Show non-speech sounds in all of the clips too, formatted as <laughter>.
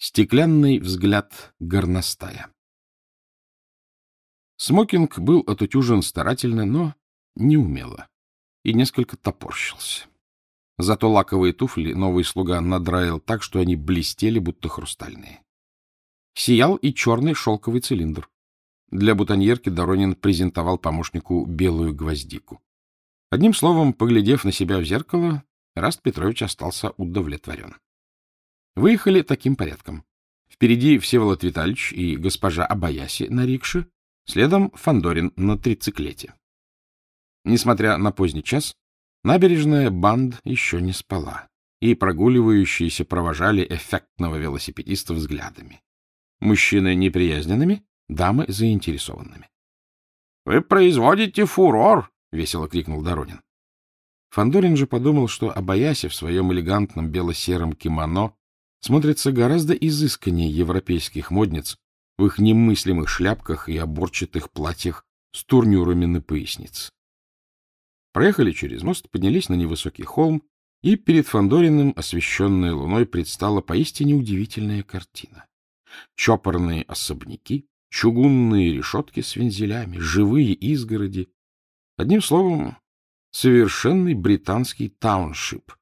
Стеклянный взгляд горностая. Смокинг был отутюжен старательно, но неумело, и несколько топорщился. Зато лаковые туфли новый слуга надраил так, что они блестели, будто хрустальные. Сиял и черный шелковый цилиндр. Для бутоньерки Доронин презентовал помощнику белую гвоздику. Одним словом, поглядев на себя в зеркало, Раст Петрович остался удовлетворен. Выехали таким порядком. Впереди Всеволод Витальевич и госпожа Абаяси на рикше, следом Фандорин на трициклете. Несмотря на поздний час, набережная банд еще не спала, и прогуливающиеся провожали эффектного велосипедиста взглядами. Мужчины неприязненными, дамы заинтересованными. — Вы производите фурор! — весело крикнул Доронин. Фандорин же подумал, что Абаяси в своем элегантном бело-сером кимоно смотрится гораздо изысканнее европейских модниц в их немыслимых шляпках и оборчатых платьях с турнюрами на пояснице. Проехали через мост, поднялись на невысокий холм, и перед Фандориным, освещенной луной, предстала поистине удивительная картина. Чопорные особняки, чугунные решетки с вензелями, живые изгороди. Одним словом, совершенный британский тауншип,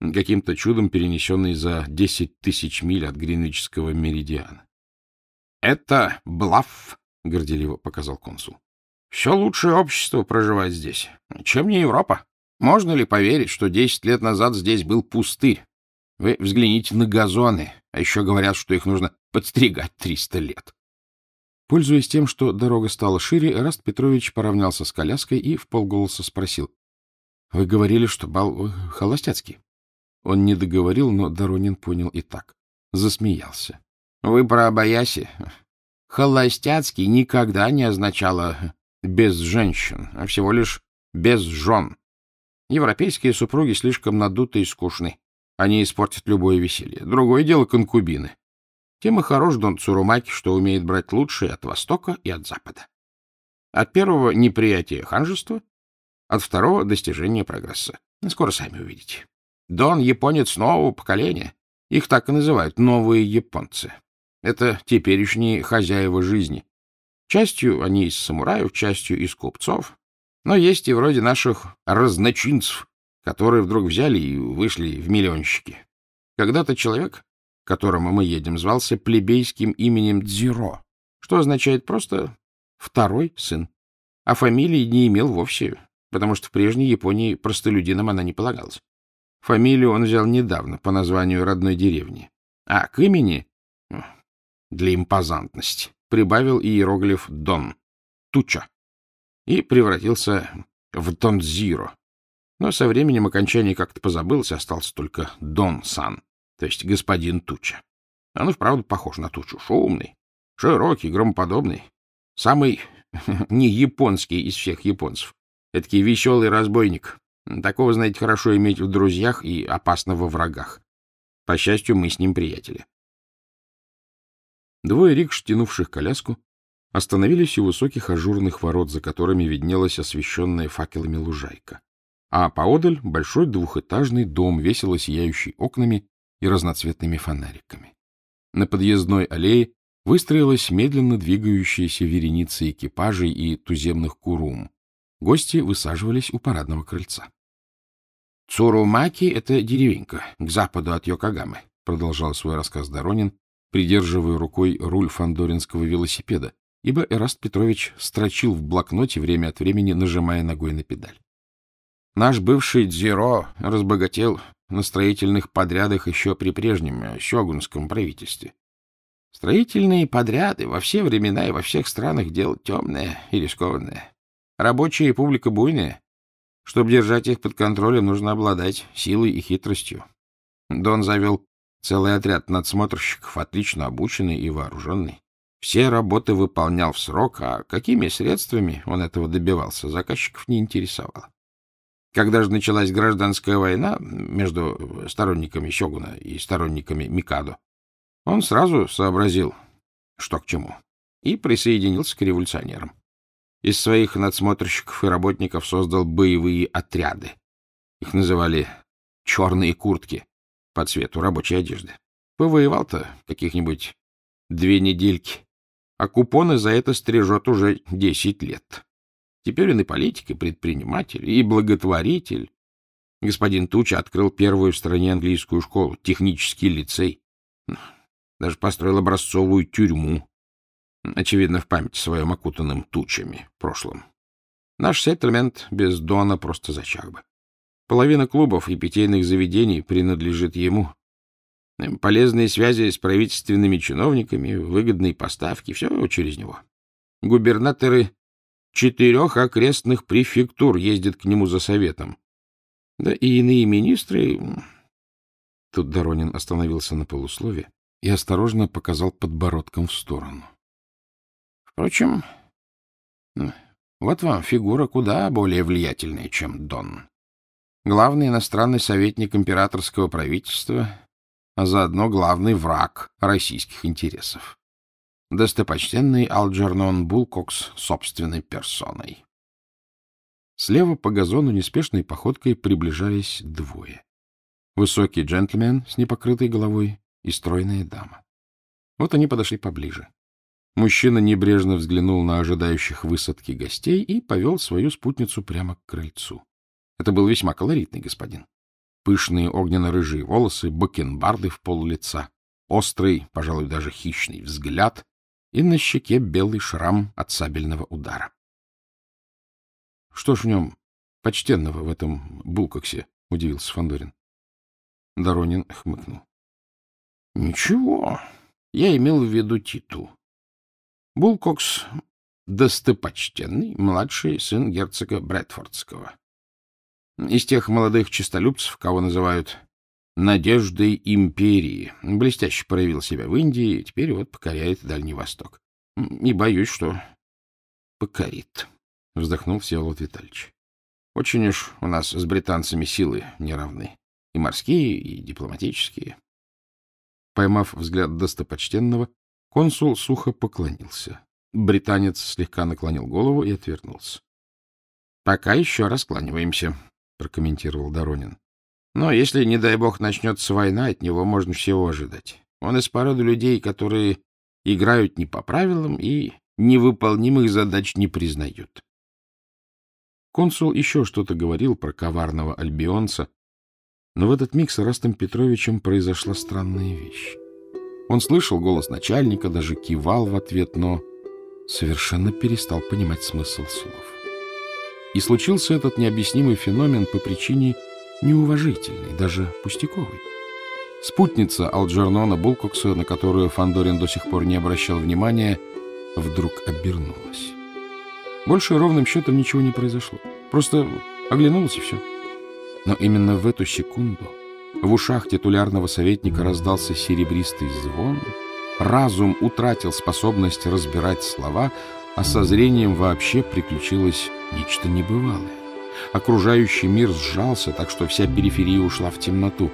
каким-то чудом перенесенный за десять тысяч миль от Гринвичского меридиана. — Это Блафф, — горделиво показал консул. — Все лучшее общество проживает здесь. Чем не Европа? Можно ли поверить, что десять лет назад здесь был пустырь? Вы взгляните на газоны, а еще говорят, что их нужно подстригать триста лет. Пользуясь тем, что дорога стала шире, Раст Петрович поравнялся с коляской и в полголоса спросил. — Вы говорили, что бал э, холостяцкий? Он не договорил, но Доронин понял и так. Засмеялся. — Вы про Абаяси? Холостяцкий никогда не означало «без женщин», а всего лишь «без жен». Европейские супруги слишком надуты и скучны. Они испортят любое веселье. Другое дело — конкубины. Тем и хорош Дон Цурумаки, что умеет брать лучшее от Востока и от Запада. От первого — неприятие ханжества, от второго — достижение прогресса. Скоро сами увидите. Дон — японец нового поколения. Их так и называют — новые японцы. Это теперешние хозяева жизни. Частью они из самураев, частью из купцов. Но есть и вроде наших разночинцев, которые вдруг взяли и вышли в миллионщики. Когда-то человек, к которому мы едем, звался плебейским именем Дзиро, что означает просто «второй сын». А фамилии не имел вовсе, потому что в прежней Японии простолюдинам она не полагалась. Фамилию он взял недавно по названию родной деревни. А к имени, для импозантности, прибавил иероглиф «Дон» — «Туча» и превратился в Донзиро. Но со временем окончание как-то позабылось, остался только Дон-сан, то есть господин Туча. Он и вправду похож на Тучу, шумный, широкий, громоподобный, самый <laughs> не японский из всех японцев. Эдакий веселый разбойник, Такого, знаете, хорошо иметь в друзьях и опасно во врагах. По счастью, мы с ним приятели. Двое рикш, тянувших коляску, остановились у высоких ажурных ворот, за которыми виднелась освещенная факелами лужайка. А поодаль большой двухэтажный дом, весело сияющий окнами и разноцветными фонариками. На подъездной аллее выстроилась медленно двигающаяся вереница экипажей и туземных курум. Гости высаживались у парадного крыльца. — Цурумаки — это деревенька к западу от Йокогамы, — продолжал свой рассказ Доронин, придерживая рукой руль фандоринского велосипеда, ибо Эраст Петрович строчил в блокноте время от времени, нажимая ногой на педаль. Наш бывший Дзиро разбогател на строительных подрядах еще при прежнем щегунском правительстве. Строительные подряды во все времена и во всех странах дело темное и рискованное. Рабочая и публика буйная, чтобы держать их под контролем, нужно обладать силой и хитростью. Дон завел целый отряд надсмотрщиков, отлично обученный и вооруженный. Все работы выполнял в срок, а какими средствами он этого добивался, заказчиков не интересовало. Когда же началась гражданская война между сторонниками Сёгуна и сторонниками Микадо, он сразу сообразил, что к чему, и присоединился к революционерам из своих надсмотрщиков и работников создал боевые отряды. Их называли «черные куртки» по цвету рабочей одежды. Повоевал-то каких-нибудь две недельки, а купоны за это стрижет уже десять лет. Теперь он и политик, и предприниматель, и благотворитель. Господин Туча открыл первую в стране английскую школу, технический лицей. Даже построил образцовую тюрьму, очевидно, в память своем окутанным тучами в прошлом. Наш сеттельмент без Дона просто зачах бы. Половина клубов и питейных заведений принадлежит ему. Полезные связи с правительственными чиновниками, выгодные поставки — все через него. Губернаторы четырех окрестных префектур ездят к нему за советом. Да и иные министры... Тут Доронин остановился на полуслове и осторожно показал подбородком в сторону. Впрочем, вот вам фигура куда более влиятельная, чем Дон. Главный иностранный советник императорского правительства, а заодно главный враг российских интересов. Достопочтенный Алджернон Булкокс собственной персоной. Слева по газону неспешной походкой приближались двое. Высокий джентльмен с непокрытой головой и стройная дама. Вот они подошли поближе. Мужчина небрежно взглянул на ожидающих высадки гостей и повел свою спутницу прямо к крыльцу. Это был весьма колоритный господин. Пышные огненно-рыжие волосы, бакенбарды в пол лица, острый, пожалуй, даже хищный взгляд и на щеке белый шрам от сабельного удара. Что ж в нем почтенного в этом булкоксе? — удивился Фандорин. Доронин хмыкнул. — Ничего, я имел в виду Титу. Булкокс — достопочтенный младший сын герцога Брэдфордского. Из тех молодых честолюбцев, кого называют «надеждой империи». Блестяще проявил себя в Индии, и теперь вот покоряет Дальний Восток. И боюсь, что покорит, — вздохнул Всеволод Витальевич. Очень уж у нас с британцами силы неравны. И морские, и дипломатические. Поймав взгляд достопочтенного, Консул сухо поклонился. Британец слегка наклонил голову и отвернулся. — Пока еще раскланиваемся, — прокомментировал Доронин. — Но если, не дай бог, начнется война, от него можно всего ожидать. Он из породы людей, которые играют не по правилам и невыполнимых задач не признают. Консул еще что-то говорил про коварного альбионца, но в этот миг с Растом Петровичем произошла странная вещь. Он слышал голос начальника, даже кивал в ответ, но совершенно перестал понимать смысл слов. И случился этот необъяснимый феномен по причине неуважительной, даже пустяковой. Спутница Алджернона Булкокса, на которую Фандорин до сих пор не обращал внимания, вдруг обернулась. Больше ровным счетом ничего не произошло. Просто оглянулась и все. Но именно в эту секунду в ушах титулярного советника раздался серебристый звон, разум утратил способность разбирать слова, а со зрением вообще приключилось нечто небывалое. Окружающий мир сжался, так что вся периферия ушла в темноту,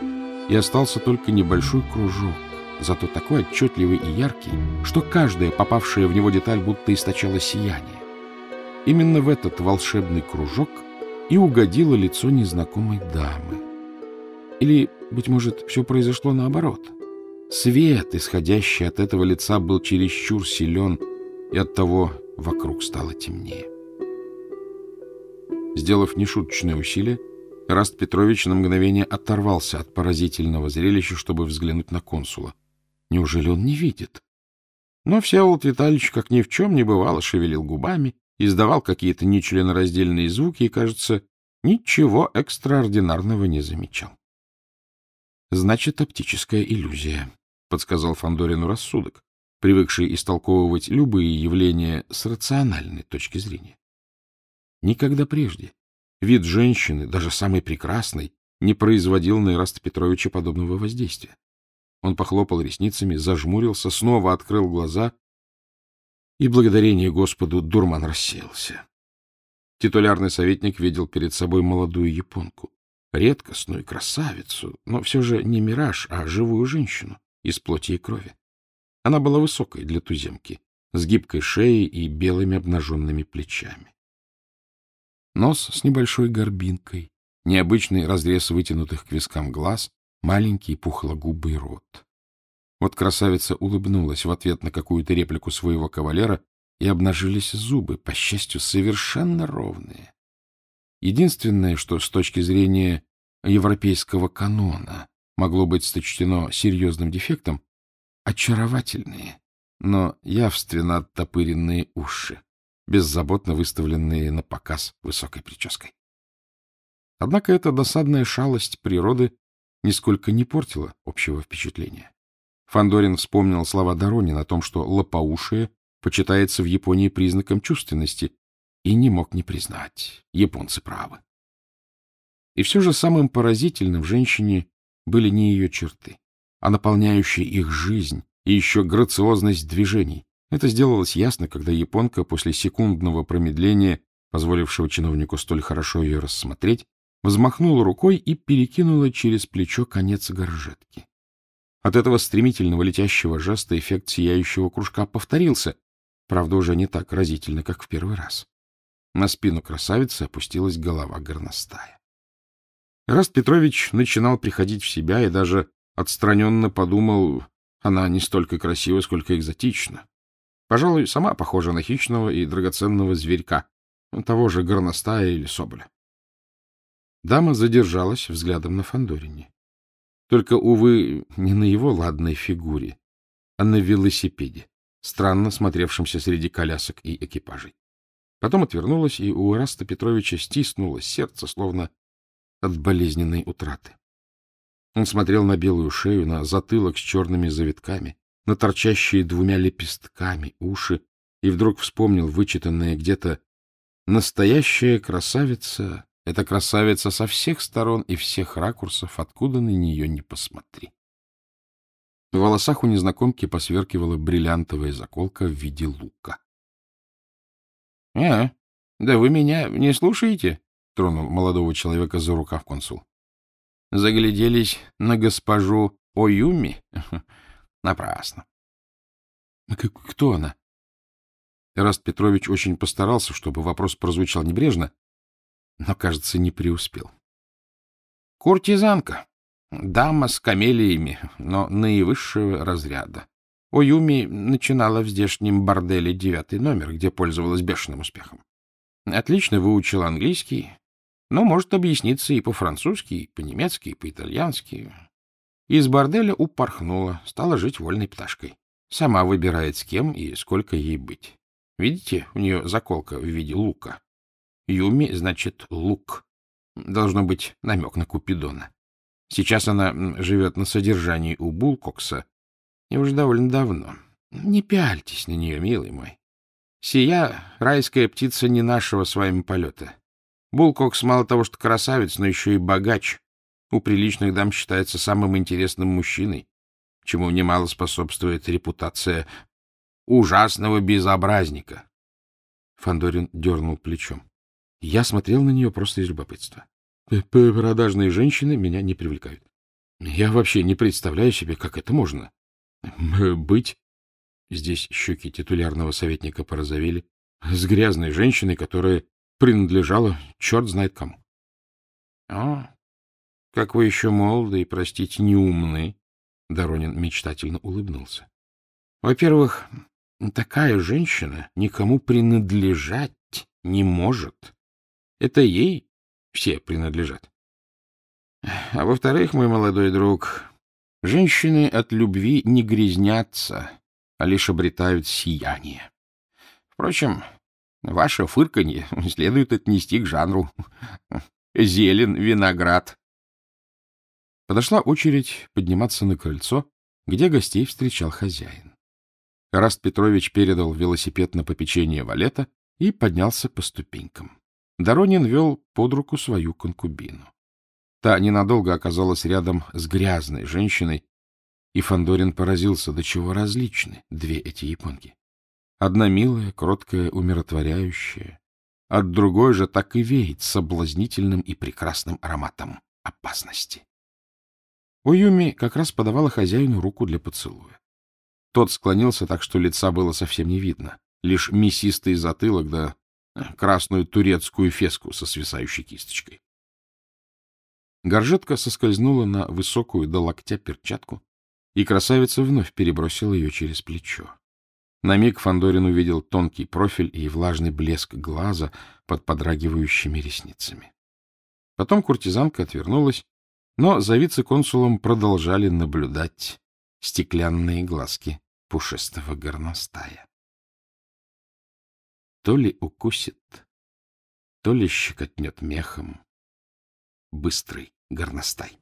и остался только небольшой кружок, зато такой отчетливый и яркий, что каждая попавшая в него деталь будто источала сияние. Именно в этот волшебный кружок и угодило лицо незнакомой дамы. Или, быть может, все произошло наоборот. Свет, исходящий от этого лица, был чересчур силен, и оттого вокруг стало темнее. Сделав нешуточное усилие, Раст Петрович на мгновение оторвался от поразительного зрелища, чтобы взглянуть на консула. Неужели он не видит? Но Всеволод Витальевич, как ни в чем не бывало, шевелил губами, издавал какие-то нечленораздельные звуки и, кажется, ничего экстраординарного не замечал. Значит, оптическая иллюзия, — подсказал Фандорину рассудок, привыкший истолковывать любые явления с рациональной точки зрения. Никогда прежде вид женщины, даже самой прекрасной, не производил на Ираста Петровича подобного воздействия. Он похлопал ресницами, зажмурился, снова открыл глаза, и, благодарение Господу, дурман рассеялся. Титулярный советник видел перед собой молодую японку редкостную красавицу, но все же не мираж, а живую женщину из плоти и крови. Она была высокой для туземки, с гибкой шеей и белыми обнаженными плечами. Нос с небольшой горбинкой, необычный разрез вытянутых к вискам глаз, маленький пухлогубый рот. Вот красавица улыбнулась в ответ на какую-то реплику своего кавалера, и обнажились зубы, по счастью, совершенно ровные. Единственное, что с точки зрения европейского канона могло быть сочтено серьезным дефектом, очаровательные, но явственно оттопыренные уши, беззаботно выставленные на показ высокой прической. Однако эта досадная шалость природы нисколько не портила общего впечатления. Фандорин вспомнил слова Доронина о том, что лопоушие почитается в Японии признаком чувственности, и не мог не признать. Японцы правы. И все же самым поразительным в женщине были не ее черты, а наполняющая их жизнь и еще грациозность движений. Это сделалось ясно, когда японка после секундного промедления, позволившего чиновнику столь хорошо ее рассмотреть, взмахнула рукой и перекинула через плечо конец горжетки. От этого стремительного летящего жеста эффект сияющего кружка повторился, правда, уже не так разительно, как в первый раз. На спину красавицы опустилась голова горностая. Раст Петрович начинал приходить в себя и даже отстраненно подумал, она не столько красива, сколько экзотична. Пожалуй, сама похожа на хищного и драгоценного зверька, того же горностая или соболя. Дама задержалась взглядом на Фандорине. Только, увы, не на его ладной фигуре, а на велосипеде, странно смотревшемся среди колясок и экипажей. Потом отвернулась, и у Раста Петровича стиснулось сердце, словно от болезненной утраты. Он смотрел на белую шею, на затылок с черными завитками, на торчащие двумя лепестками уши, и вдруг вспомнил вычитанное где-то «Настоящая красавица — это красавица со всех сторон и всех ракурсов, откуда на нее не посмотри». В волосах у незнакомки посверкивала бриллиантовая заколка в виде лука. — А, да вы меня не слушаете? — тронул молодого человека за рукав консул. — Загляделись на госпожу Оюми? <laughs> Напрасно. — Кто она? Эраст Петрович очень постарался, чтобы вопрос прозвучал небрежно, но, кажется, не преуспел. — Куртизанка. Дама с камелиями, но наивысшего разряда. Оюми начинала в здешнем борделе девятый номер, где пользовалась бешеным успехом. Отлично выучила английский, но может объясниться и по-французски, и по-немецки, и по-итальянски. Из борделя упорхнула, стала жить вольной пташкой. Сама выбирает, с кем и сколько ей быть. Видите, у нее заколка в виде лука. Юми значит лук. Должно быть намек на Купидона. Сейчас она живет на содержании у Булкокса, и уже довольно давно. Не пяльтесь на нее, милый мой. Сия райская птица не нашего с вами полета. Булкокс мало того, что красавец, но еще и богач. У приличных дам считается самым интересным мужчиной, чему немало способствует репутация ужасного безобразника. Фандорин дернул плечом. Я смотрел на нее просто из любопытства. Продажные женщины меня не привлекают. Я вообще не представляю себе, как это можно. Быть. Здесь щеки титулярного советника порозовели. С грязной женщиной, которая принадлежала черт знает кому. — О, как вы еще молоды и, простите, неумны, — Доронин мечтательно улыбнулся. — Во-первых, такая женщина никому принадлежать не может. Это ей все принадлежат. А во-вторых, мой молодой друг, женщины от любви не грязнятся, а лишь обретают сияние. Впрочем, Ваше фырканье следует отнести к жанру «зелен виноград». Подошла очередь подниматься на крыльцо, где гостей встречал хозяин. Раст Петрович передал велосипед на попечение валета и поднялся по ступенькам. Доронин вел под руку свою конкубину. Та ненадолго оказалась рядом с грязной женщиной, и Фандорин поразился, до чего различны две эти японки. Одна милая, кроткая, умиротворяющая, от другой же так и веет соблазнительным и прекрасным ароматом опасности. Уюми как раз подавала хозяину руку для поцелуя. Тот склонился так, что лица было совсем не видно, лишь мясистый затылок да э, красную турецкую феску со свисающей кисточкой. Горжетка соскользнула на высокую до локтя перчатку, и красавица вновь перебросила ее через плечо. На миг Фандорин увидел тонкий профиль и влажный блеск глаза под подрагивающими ресницами. Потом куртизанка отвернулась, но за вице-консулом продолжали наблюдать стеклянные глазки пушистого горностая. То ли укусит, то ли щекотнет мехом быстрый горностай.